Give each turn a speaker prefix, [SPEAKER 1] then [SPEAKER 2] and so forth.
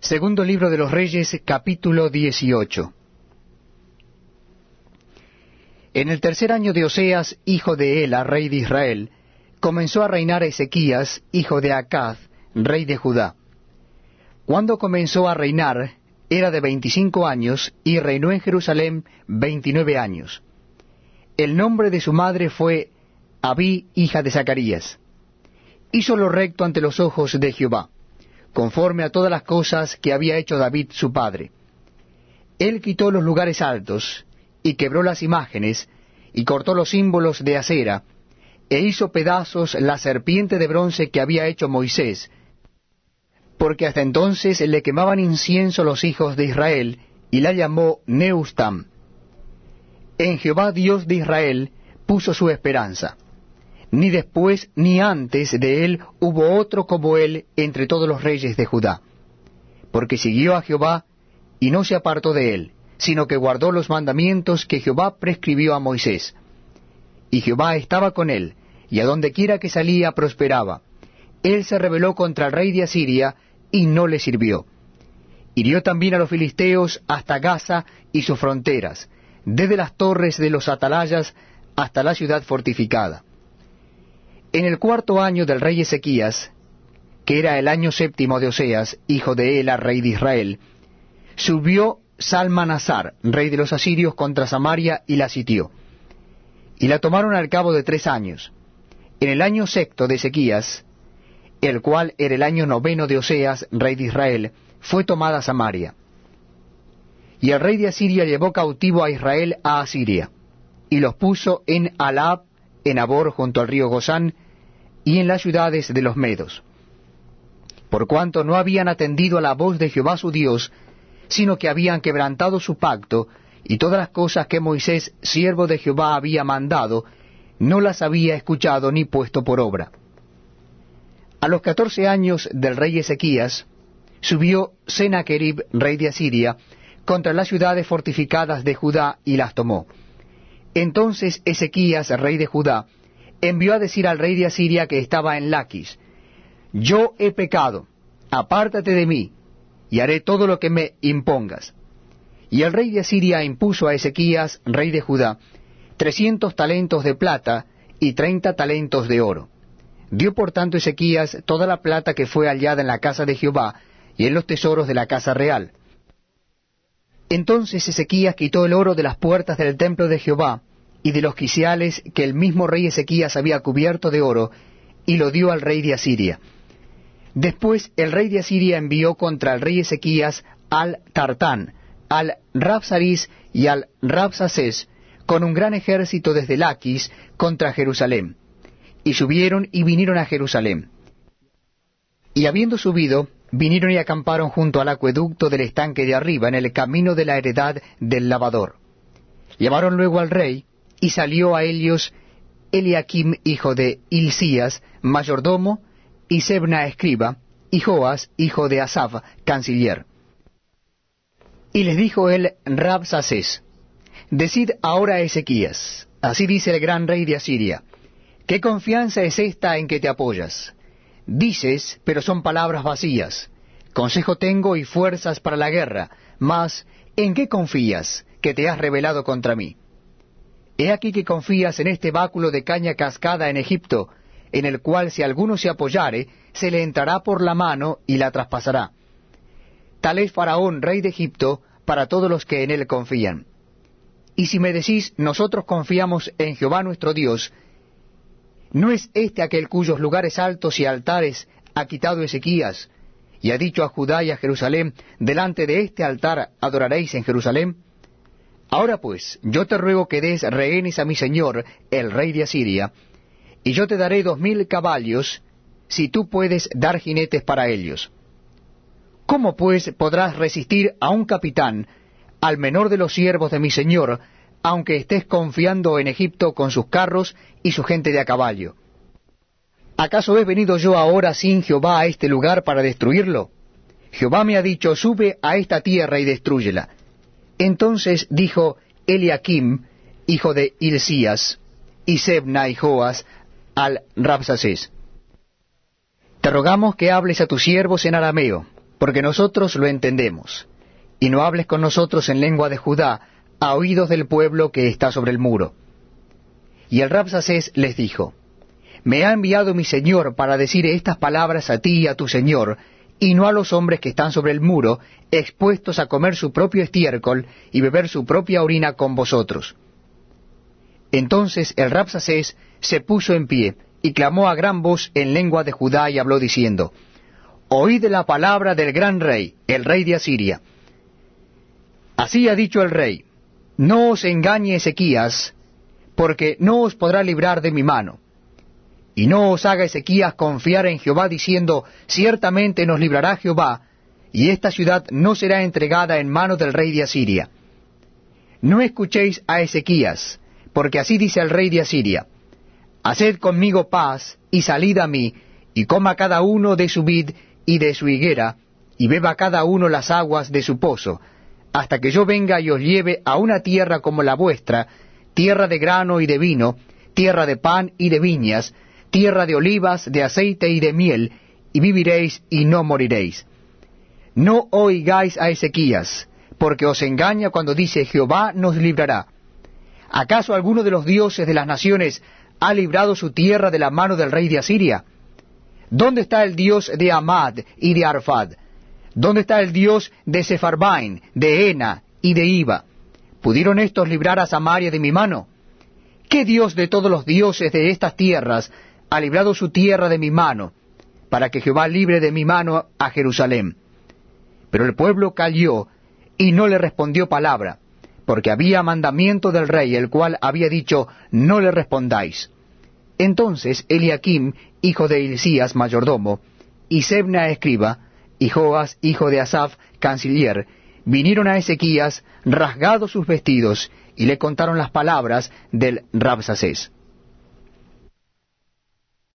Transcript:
[SPEAKER 1] Segundo libro de los Reyes, capítulo 18. En el tercer año de Oseas, hijo de Ela, rey de Israel, comenzó a reinar Ezequías, hijo de Acaz, rey de Judá. Cuando comenzó a reinar, era de veinticinco años, y reinó en Jerusalén veintinueve años. El nombre de su madre fue Abí, hija de Zacarías. Hizo lo recto ante los ojos de Jehová conforme a todas las cosas que había hecho David su padre. Él quitó los lugares altos, y quebró las imágenes, y cortó los símbolos de acera, e hizo pedazos la serpiente de bronce que había hecho Moisés, porque hasta entonces le quemaban incienso los hijos de Israel, y la llamó Neustam. En Jehová Dios de Israel puso su esperanza ni después ni antes de él hubo otro como él entre todos los reyes de Judá. Porque siguió a Jehová y no se apartó de él, sino que guardó los mandamientos que Jehová prescribió a Moisés. Y Jehová estaba con él, y a donde quiera que salía prosperaba. Él se rebeló contra el rey de Asiria, y no le sirvió. Hirió también a los filisteos hasta Gaza y sus fronteras, desde las torres de los atalayas hasta la ciudad fortificada. En el cuarto año del rey Ezequías, que era el año séptimo de Oseas, hijo de Ela, rey de Israel, subió Salmanasar, rey de los asirios, contra Samaria y la sitió. Y la tomaron al cabo de tres años. En el año sexto de Ezequías, el cual era el año noveno de Oseas, rey de Israel, fue tomada Samaria. Y el rey de Asiria llevó cautivo a Israel a Asiria, y los puso en Alab, en Abor junto al río Gozán, y en las ciudades de los Medos. Por cuanto no habían atendido a la voz de Jehová su Dios, sino que habían quebrantado su pacto, y todas las cosas que Moisés, siervo de Jehová, había mandado, no las había escuchado ni puesto por obra. A los catorce años del rey Ezequías, subió Sennacherib, rey de Asiria, contra las ciudades fortificadas de Judá y las tomó. Entonces Ezequías, rey de Judá, envió a decir al rey de Asiria que estaba en Laquis, Yo he pecado, apártate de mí, y haré todo lo que me impongas. Y el rey de Asiria impuso a Ezequías, rey de Judá, trescientos talentos de plata y treinta talentos de oro. Dio por tanto Ezequías toda la plata que fue hallada en la casa de Jehová y en los tesoros de la casa real. Entonces Ezequías quitó el oro de las puertas del templo de Jehová, y de los quiciales que el mismo rey Ezequías había cubierto de oro, y lo dio al rey de Asiria. Después el rey de Asiria envió contra el rey Ezequías al Tartán, al Rabsaris y al Rabsaces, con un gran ejército desde Laquis contra Jerusalén. Y subieron y vinieron a Jerusalén. Y habiendo subido, vinieron y acamparon junto al acueducto del estanque de arriba, en el camino de la heredad del lavador. Llamaron luego al rey, y salió a ellos Eliakim hijo de Hilcías, mayordomo, y Sebna escriba, y Joas hijo de Asaf, canciller. Y les dijo él Rabsaces, Decid ahora a Ezequías, así dice el gran rey de Asiria, ¿qué confianza es esta en que te apoyas? Dices, pero son palabras vacías. Consejo tengo y fuerzas para la guerra, mas ¿en qué confías que te has rebelado contra mí? He aquí que confías en este báculo de caña cascada en Egipto, en el cual si alguno se apoyare, se le entrará por la mano y la traspasará. Tal es Faraón, rey de Egipto, para todos los que en él confían. Y si me decís, nosotros confiamos en Jehová nuestro Dios, ¿no es este aquel cuyos lugares altos y altares ha quitado Ezequías, y ha dicho a Judá y a Jerusalén, delante de este altar adoraréis en Jerusalén? Ahora pues, yo te ruego que des rehenes a mi señor, el rey de Asiria, y yo te daré dos mil caballos, si tú puedes dar jinetes para ellos. ¿Cómo pues podrás resistir a un capitán, al menor de los siervos de mi señor, aunque estés confiando en Egipto con sus carros y su gente de a caballo? ¿Acaso he venido yo ahora sin Jehová a este lugar para destruirlo? Jehová me ha dicho, sube a esta tierra y destrúyela. Entonces dijo Eliakim, hijo de Hilcías, y Sebna y Joas, al Rabsaces, Te rogamos que hables a tus siervos en arameo, porque nosotros lo entendemos, y no hables con nosotros en lengua de Judá, a oídos del pueblo que está sobre el muro. Y el Rabsacés les dijo, Me ha enviado mi señor para decir estas palabras a ti y a tu señor, y no a los hombres que están sobre el muro, expuestos a comer su propio estiércol y beber su propia orina con vosotros. Entonces el Rapsacés se puso en pie, y clamó a gran voz en lengua de Judá y habló diciendo, Oíd la palabra del gran rey, el rey de Asiria. Así ha dicho el rey, no os engañe Ezequías, porque no os podrá librar de mi mano. Y no os haga Ezequías confiar en Jehová diciendo, ciertamente nos librará Jehová, y esta ciudad no será entregada en mano del rey de Asiria. No escuchéis a Ezequías, porque así dice el rey de Asiria, Haced conmigo paz, y salid a mí, y coma cada uno de su vid y de su higuera, y beba cada uno las aguas de su pozo, hasta que yo venga y os lleve a una tierra como la vuestra, tierra de grano y de vino, tierra de pan y de viñas, tierra de olivas, de aceite y de miel, y viviréis y no moriréis. No oigáis a Ezequías, porque os engaña cuando dice Jehová nos librará. ¿Acaso alguno de los dioses de las naciones ha librado su tierra de la mano del rey de Asiria? ¿Dónde está el dios de Amad y de Arfad? ¿Dónde está el dios de Sefarbain, de Ena y de Iba? ¿Pudieron estos librar a Samaria de mi mano? ¿Qué dios de todos los dioses de estas tierras ha librado su tierra de mi mano, para que Jehová libre de mi mano a Jerusalén? Pero el pueblo calló y no le respondió palabra, porque había mandamiento del rey, el cual había dicho, no le respondáis. Entonces Eliakim, hijo de Hilcías, mayordomo, y Sebna escriba, y Joas, hijo de Asaph, canciller, vinieron a Ezequías, rasgados sus vestidos, y le contaron las palabras del Rabsacés.